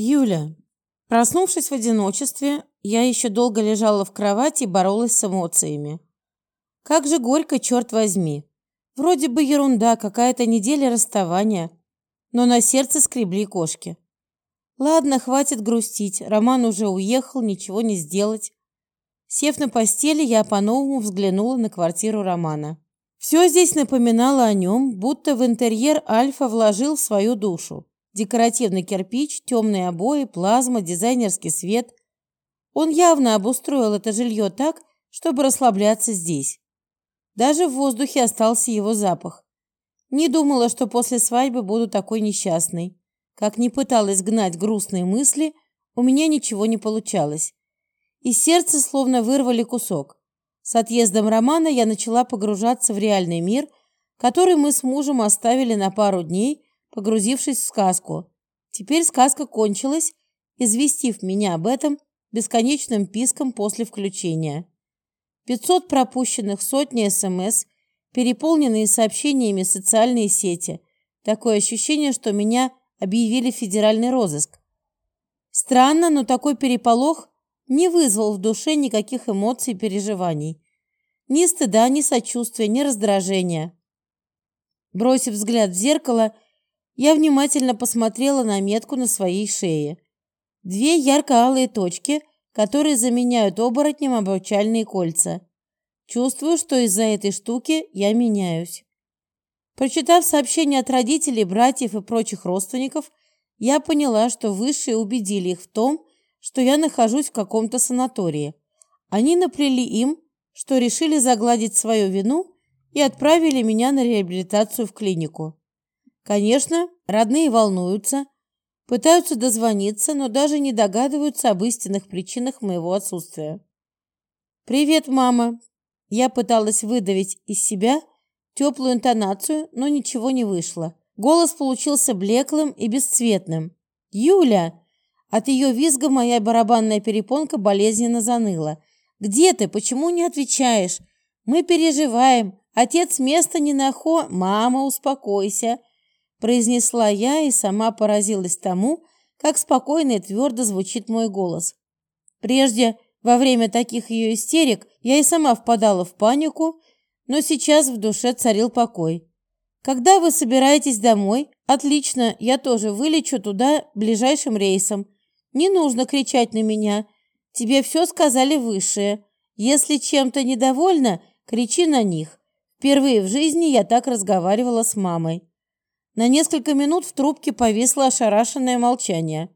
Юля. Проснувшись в одиночестве, я еще долго лежала в кровати и боролась с эмоциями. Как же горько, черт возьми. Вроде бы ерунда, какая-то неделя расставания, но на сердце скребли кошки. Ладно, хватит грустить, Роман уже уехал, ничего не сделать. Сев на постели, я по-новому взглянула на квартиру Романа. Все здесь напоминало о нем, будто в интерьер Альфа вложил свою душу. Декоративный кирпич, темные обои, плазма, дизайнерский свет. Он явно обустроил это жилье так, чтобы расслабляться здесь. Даже в воздухе остался его запах. Не думала, что после свадьбы буду такой несчастной. Как ни пыталась гнать грустные мысли, у меня ничего не получалось. Из сердца словно вырвали кусок. С отъездом Романа я начала погружаться в реальный мир, который мы с мужем оставили на пару дней, погрузившись в сказку. Теперь сказка кончилась, известив меня об этом бесконечным писком после включения. 500 пропущенных, сотни СМС, переполненные сообщениями социальные сети. Такое ощущение, что меня объявили федеральный розыск. Странно, но такой переполох не вызвал в душе никаких эмоций и переживаний. Ни стыда, ни сочувствия, ни раздражения. Бросив взгляд в зеркало, я внимательно посмотрела на метку на своей шее. Две ярко-алые точки, которые заменяют оборотням обручальные кольца. Чувствую, что из-за этой штуки я меняюсь. Прочитав сообщения от родителей, братьев и прочих родственников, я поняла, что высшие убедили их в том, что я нахожусь в каком-то санатории. Они наплели им, что решили загладить свою вину и отправили меня на реабилитацию в клинику. Конечно, родные волнуются, пытаются дозвониться, но даже не догадываются об истинных причинах моего отсутствия. «Привет, мама!» Я пыталась выдавить из себя теплую интонацию, но ничего не вышло. Голос получился блеклым и бесцветным. «Юля!» От ее визга моя барабанная перепонка болезненно заныла. «Где ты? Почему не отвечаешь? Мы переживаем. Отец места не нахо... Мама, успокойся!» Произнесла я и сама поразилась тому, как спокойно и твердо звучит мой голос. Прежде, во время таких ее истерик, я и сама впадала в панику, но сейчас в душе царил покой. «Когда вы собираетесь домой?» «Отлично, я тоже вылечу туда ближайшим рейсом. Не нужно кричать на меня. Тебе все сказали высшие. Если чем-то недовольна, кричи на них. Впервые в жизни я так разговаривала с мамой. На несколько минут в трубке повисло ошарашенное молчание.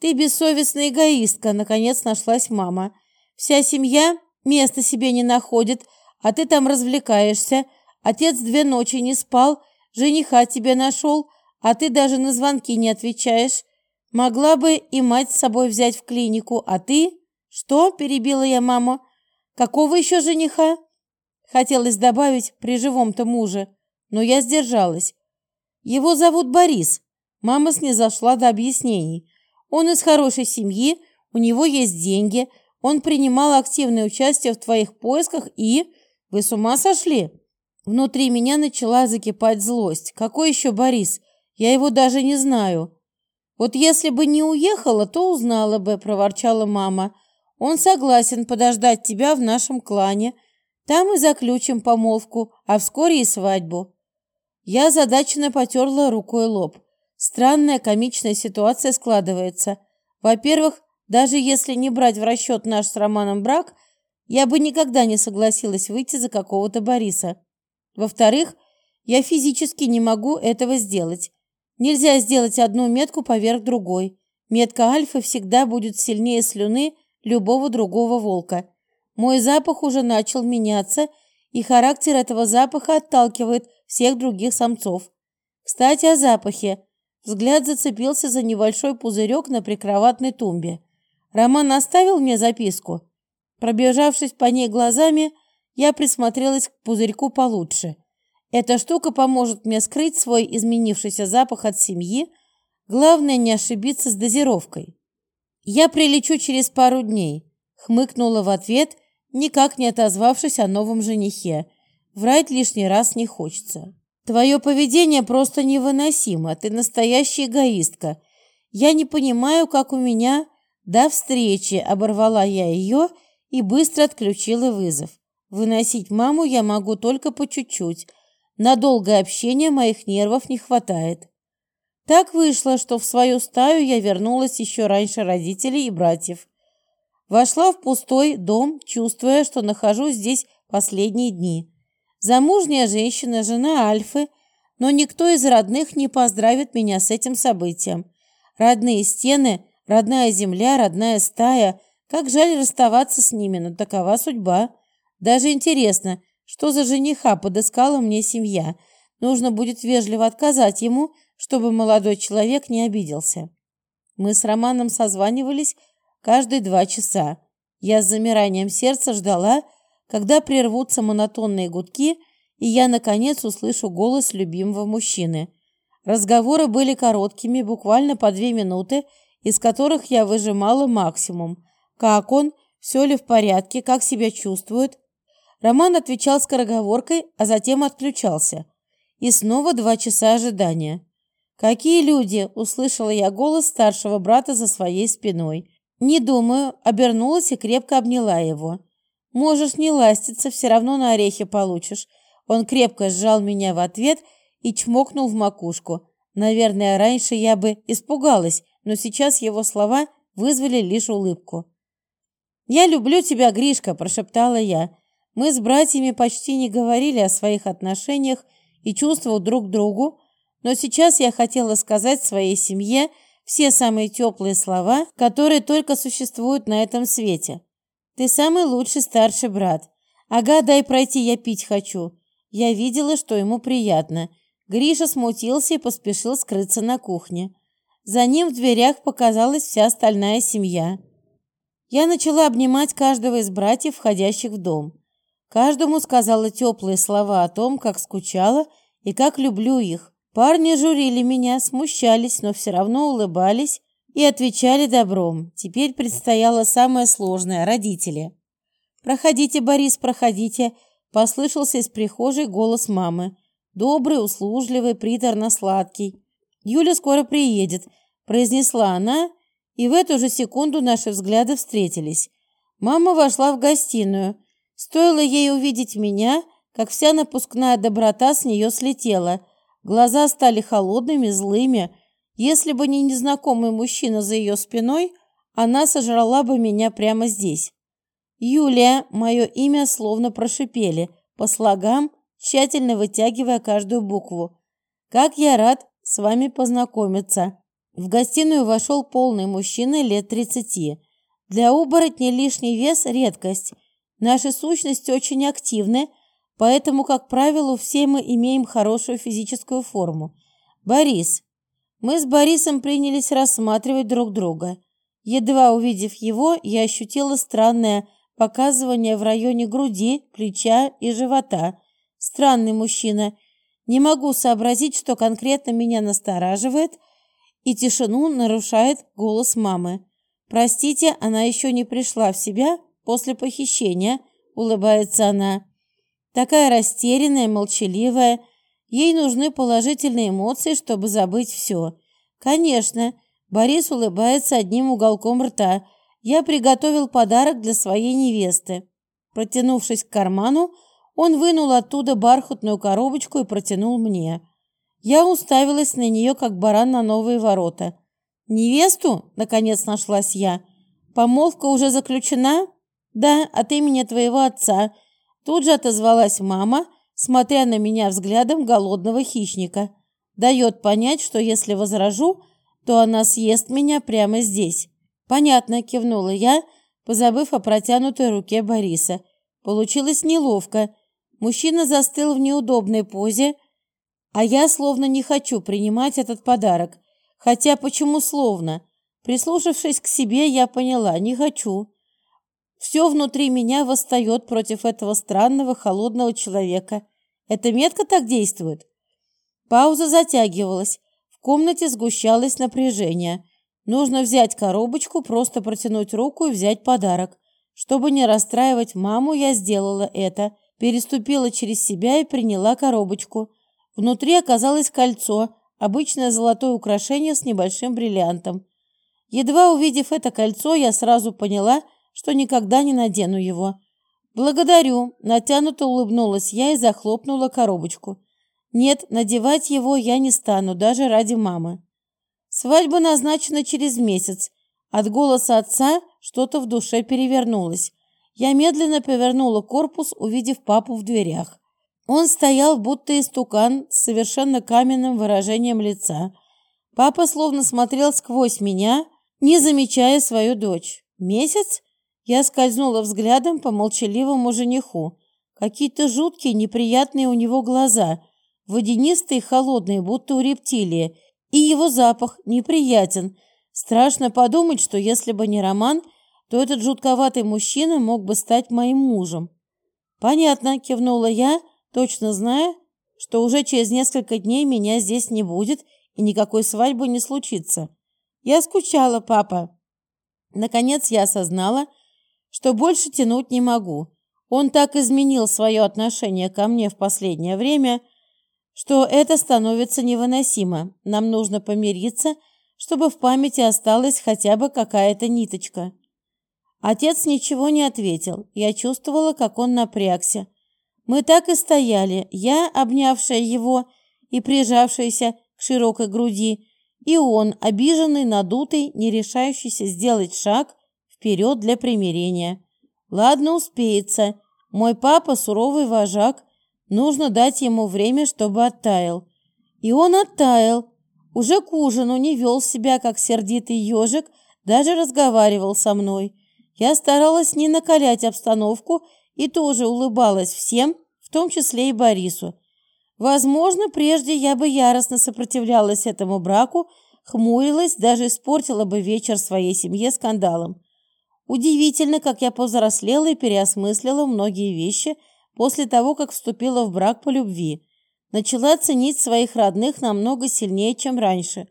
«Ты бессовестная эгоистка», — наконец нашлась мама. «Вся семья места себе не находит, а ты там развлекаешься. Отец две ночи не спал, жениха тебе нашел, а ты даже на звонки не отвечаешь. Могла бы и мать с собой взять в клинику, а ты? Что? Перебила я маму. Какого еще жениха? Хотелось добавить при живом-то муже, но я сдержалась. Его зовут Борис. Мама снизошла до объяснений. Он из хорошей семьи, у него есть деньги, он принимал активное участие в твоих поисках и... Вы с ума сошли? Внутри меня начала закипать злость. Какой еще Борис? Я его даже не знаю. «Вот если бы не уехала, то узнала бы», – проворчала мама. «Он согласен подождать тебя в нашем клане. Там и заключим помолвку, а вскоре и свадьбу». Я задаченно потерла рукой лоб. Странная комичная ситуация складывается. Во-первых, даже если не брать в расчет наш с Романом брак, я бы никогда не согласилась выйти за какого-то Бориса. Во-вторых, я физически не могу этого сделать. Нельзя сделать одну метку поверх другой. Метка альфы всегда будет сильнее слюны любого другого волка. Мой запах уже начал меняться, и характер этого запаха отталкивает всех других самцов. Кстати, о запахе. Взгляд зацепился за небольшой пузырек на прикроватной тумбе. Роман оставил мне записку. Пробежавшись по ней глазами, я присмотрелась к пузырьку получше. Эта штука поможет мне скрыть свой изменившийся запах от семьи. Главное не ошибиться с дозировкой. Я прилечу через пару дней, хмыкнула в ответ, никак не отозвавшись о новом женихе. Врать лишний раз не хочется. Твое поведение просто невыносимо. Ты настоящая эгоистка. Я не понимаю, как у меня... До встречи оборвала я ее и быстро отключила вызов. Выносить маму я могу только по чуть-чуть. На долгое общение моих нервов не хватает. Так вышло, что в свою стаю я вернулась еще раньше родителей и братьев. Вошла в пустой дом, чувствуя, что нахожусь здесь последние дни. Замужняя женщина, жена Альфы, но никто из родных не поздравит меня с этим событием. Родные стены, родная земля, родная стая. Как жаль расставаться с ними, но такова судьба. Даже интересно, что за жениха подыскала мне семья. Нужно будет вежливо отказать ему, чтобы молодой человек не обиделся. Мы с Романом созванивались каждые два часа. Я с замиранием сердца ждала, когда прервутся монотонные гудки, и я, наконец, услышу голос любимого мужчины. Разговоры были короткими, буквально по две минуты, из которых я выжимала максимум. Как он? Все ли в порядке? Как себя чувствует? Роман отвечал скороговоркой, а затем отключался. И снова два часа ожидания. «Какие люди?» – услышала я голос старшего брата за своей спиной. «Не думаю», – обернулась и крепко обняла его. «Можешь не ластиться, все равно на орехи получишь». Он крепко сжал меня в ответ и чмокнул в макушку. Наверное, раньше я бы испугалась, но сейчас его слова вызвали лишь улыбку. «Я люблю тебя, Гришка», – прошептала я. Мы с братьями почти не говорили о своих отношениях и чувствах друг к другу, но сейчас я хотела сказать своей семье все самые теплые слова, которые только существуют на этом свете. Ты самый лучший старший брат. Ага, дай пройти, я пить хочу. Я видела, что ему приятно. Гриша смутился и поспешил скрыться на кухне. За ним в дверях показалась вся остальная семья. Я начала обнимать каждого из братьев, входящих в дом. Каждому сказала теплые слова о том, как скучала и как люблю их, Парни журили меня, смущались, но все равно улыбались и отвечали добром. Теперь предстояло самое сложное – родители. «Проходите, Борис, проходите», – послышался из прихожей голос мамы. Добрый, услужливый, приторно-сладкий. «Юля скоро приедет», – произнесла она, и в эту же секунду наши взгляды встретились. Мама вошла в гостиную. Стоило ей увидеть меня, как вся напускная доброта с нее слетела – Глаза стали холодными, злыми. Если бы не незнакомый мужчина за ее спиной, она сожрала бы меня прямо здесь. Юлия, мое имя словно прошипели, по слогам, тщательно вытягивая каждую букву. Как я рад с вами познакомиться. В гостиную вошел полный мужчина лет тридцати. Для оборотня лишний вес – редкость. Наши сущности очень активны – Поэтому, как правило, все мы имеем хорошую физическую форму. Борис. Мы с Борисом принялись рассматривать друг друга. Едва увидев его, я ощутила странное показывание в районе груди, плеча и живота. Странный мужчина. Не могу сообразить, что конкретно меня настораживает, и тишину нарушает голос мамы. «Простите, она еще не пришла в себя после похищения», — улыбается она. Такая растерянная, молчаливая. Ей нужны положительные эмоции, чтобы забыть все. Конечно, Борис улыбается одним уголком рта. Я приготовил подарок для своей невесты. Протянувшись к карману, он вынул оттуда бархатную коробочку и протянул мне. Я уставилась на нее, как баран на новые ворота. «Невесту?» – наконец нашлась я. «Помолвка уже заключена?» «Да, от имени твоего отца», Тут же отозвалась мама, смотря на меня взглядом голодного хищника. Дает понять, что если возражу, то она съест меня прямо здесь. Понятно, кивнула я, позабыв о протянутой руке Бориса. Получилось неловко. Мужчина застыл в неудобной позе, а я словно не хочу принимать этот подарок. Хотя почему словно? Прислушавшись к себе, я поняла, не хочу. Все внутри меня восстает против этого странного холодного человека. Эта метка так действует? Пауза затягивалась. В комнате сгущалось напряжение. Нужно взять коробочку, просто протянуть руку и взять подарок. Чтобы не расстраивать маму, я сделала это. Переступила через себя и приняла коробочку. Внутри оказалось кольцо, Обычное золотое украшение с небольшим бриллиантом. Едва увидев это кольцо, я сразу поняла, что никогда не надену его. «Благодарю», — натянуто улыбнулась я и захлопнула коробочку. «Нет, надевать его я не стану, даже ради мамы». Свадьба назначена через месяц. От голоса отца что-то в душе перевернулось. Я медленно повернула корпус, увидев папу в дверях. Он стоял, будто истукан, с совершенно каменным выражением лица. Папа словно смотрел сквозь меня, не замечая свою дочь. «Месяц?» Я скользнула взглядом по молчаливому жениху. Какие-то жуткие, неприятные у него глаза, водянистые холодные, будто у рептилии, и его запах неприятен. Страшно подумать, что если бы не Роман, то этот жутковатый мужчина мог бы стать моим мужем. «Понятно», — кивнула я, точно зная, что уже через несколько дней меня здесь не будет и никакой свадьбы не случится. Я скучала, папа. Наконец я осознала, что больше тянуть не могу. Он так изменил свое отношение ко мне в последнее время, что это становится невыносимо. Нам нужно помириться, чтобы в памяти осталась хотя бы какая-то ниточка. Отец ничего не ответил. Я чувствовала, как он напрягся. Мы так и стояли, я, обнявшая его и прижавшаяся к широкой груди, и он, обиженный, надутый, не решающийся сделать шаг вперед для примирения. Ладно, успеется. Мой папа суровый вожак, нужно дать ему время, чтобы оттаял. И он оттаял. Уже к ужину не вел себя, как сердитый ежик, даже разговаривал со мной. Я старалась не накалять обстановку и тоже улыбалась всем, в том числе и Борису. Возможно, прежде я бы яростно сопротивлялась этому браку, хмурилась, даже испортила бы вечер своей семье скандалом. Удивительно, как я повзрослела и переосмыслила многие вещи после того, как вступила в брак по любви. Начала ценить своих родных намного сильнее, чем раньше.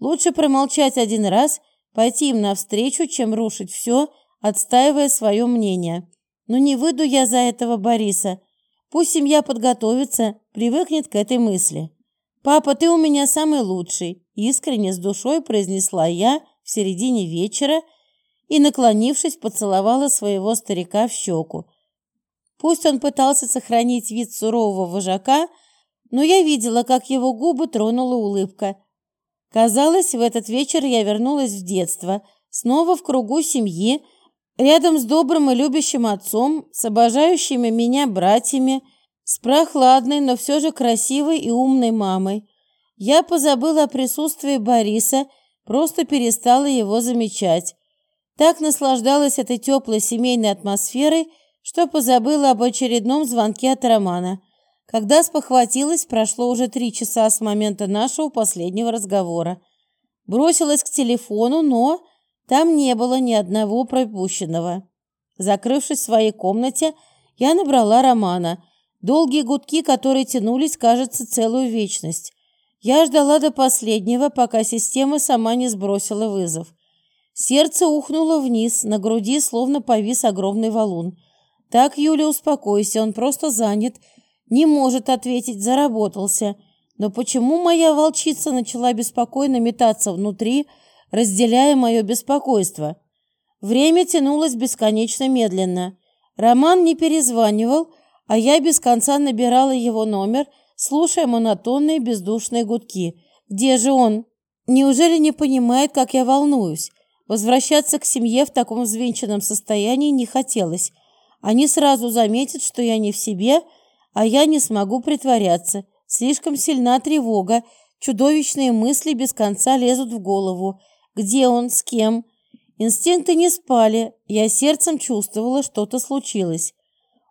Лучше промолчать один раз, пойти им навстречу, чем рушить все, отстаивая свое мнение. Но не выйду я за этого Бориса. Пусть семья подготовится, привыкнет к этой мысли. «Папа, ты у меня самый лучший», – искренне с душой произнесла я в середине вечера и, наклонившись, поцеловала своего старика в щеку. Пусть он пытался сохранить вид сурового вожака, но я видела, как его губы тронула улыбка. Казалось, в этот вечер я вернулась в детство, снова в кругу семьи, Рядом с добрым и любящим отцом, с обожающими меня братьями, с прохладной, но все же красивой и умной мамой. Я позабыла о присутствии Бориса, просто перестала его замечать. Так наслаждалась этой теплой семейной атмосферой, что позабыла об очередном звонке от Романа. Когда спохватилась, прошло уже три часа с момента нашего последнего разговора. Бросилась к телефону, но там не было ни одного пропущенного. Закрывшись в своей комнате, я набрала Романа. Долгие гудки, которые тянулись, кажется, целую вечность. Я ждала до последнего, пока система сама не сбросила вызов. Сердце ухнуло вниз, на груди словно повис огромный валун. «Так, Юля, успокойся, он просто занят, не может ответить, заработался. Но почему моя волчица начала беспокойно метаться внутри, — разделяя мое беспокойство. Время тянулось бесконечно медленно. Роман не перезванивал, а я без конца набирала его номер, слушая монотонные бездушные гудки. «Где же он? Неужели не понимает, как я волнуюсь?» Возвращаться к семье в таком взвинченном состоянии не хотелось. Они сразу заметят, что я не в себе, а я не смогу притворяться. Слишком сильна тревога, чудовищные мысли без конца лезут в голову. Где он? С кем? Инстинкты не спали. Я сердцем чувствовала, что-то случилось.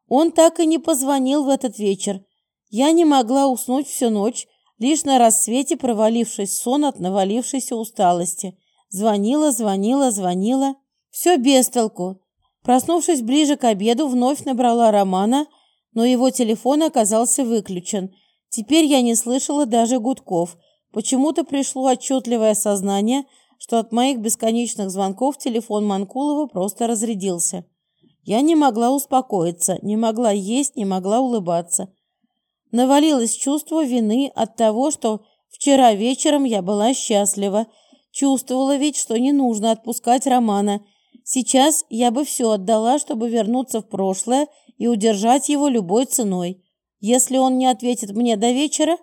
Он так и не позвонил в этот вечер. Я не могла уснуть всю ночь, лишь на рассвете провалившись сон от навалившейся усталости. Звонила, звонила, звонила. Все без толку. Проснувшись ближе к обеду, вновь набрала Романа, но его телефон оказался выключен. Теперь я не слышала даже гудков. Почему-то пришло отчетливое сознание, что от моих бесконечных звонков телефон Манкулова просто разрядился. Я не могла успокоиться, не могла есть, не могла улыбаться. Навалилось чувство вины от того, что Вчера вечером я была счастлива. Чувствовала ведь, что не нужно отпускать Романа. Сейчас я бы все отдала, чтобы вернуться в прошлое и удержать его любой ценой. Если он не ответит мне до вечера,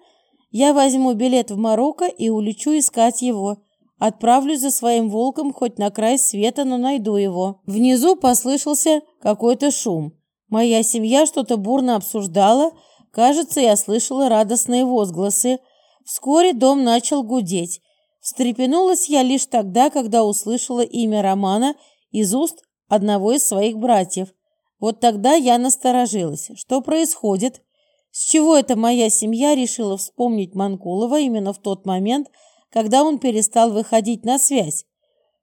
я возьму билет в Марокко и улечу искать его. Отправлюсь за своим волком хоть на край света, но найду его. Внизу послышался какой-то шум. Моя семья что-то бурно обсуждала. Кажется, я слышала радостные возгласы. Вскоре дом начал гудеть. Встрепенулась я лишь тогда, когда услышала имя Романа из уст одного из своих братьев. Вот тогда я насторожилась. Что происходит? С чего эта моя семья решила вспомнить Манкулова именно в тот момент, когда он перестал выходить на связь?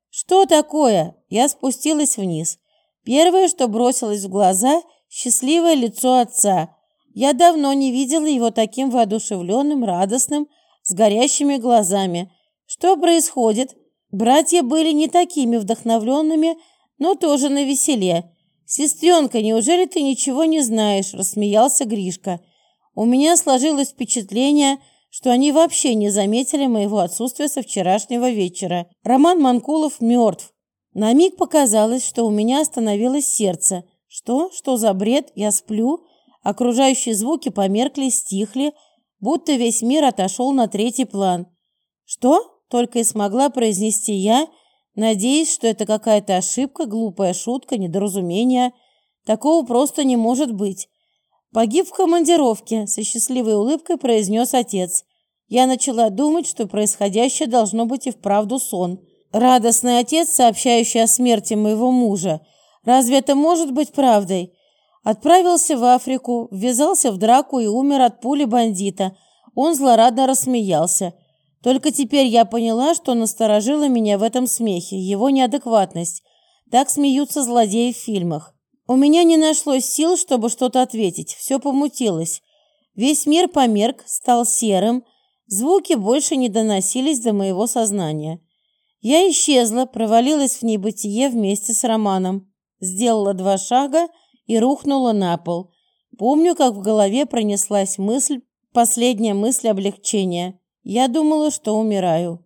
Что такое? Я спустилась вниз. Первое, что бросилось в глаза – счастливое лицо отца. Я давно не видела его таким воодушевленным, радостным, с горящими глазами. Что происходит? Братья были не такими вдохновленными, но тоже на веселе. «Сестренка, неужели ты ничего не знаешь?» – рассмеялся Гришка. У меня сложилось впечатление, что они вообще не заметили моего отсутствия со вчерашнего вечера. Роман Манкулов мертв. На миг показалось, что у меня остановилось сердце. Что? Что за бред? Я сплю? Окружающие звуки померкли, стихли, будто весь мир отошел на третий план. «Что?» — только и смогла произнести я, надеясь, что это какая-то ошибка, глупая шутка, недоразумение. Такого просто не может быть. «Погиб в командировке», — со счастливой улыбкой произнес отец. Я начала думать, что происходящее должно быть и вправду сон. Радостный отец, сообщающий о смерти моего мужа. Разве это может быть правдой? Отправился в Африку, ввязался в драку и умер от пули бандита. Он злорадно рассмеялся. Только теперь я поняла, что насторожило меня в этом смехе, его неадекватность. Так смеются злодеи в фильмах. У меня не нашлось сил, чтобы что-то ответить. Все помутилось. Весь мир померк, стал серым. Звуки больше не доносились до моего сознания. Я исчезла, провалилась в небытие вместе с Романом. Сделала два шага и рухнула на пол. Помню, как в голове пронеслась мысль, последняя мысль облегчения. Я думала, что умираю.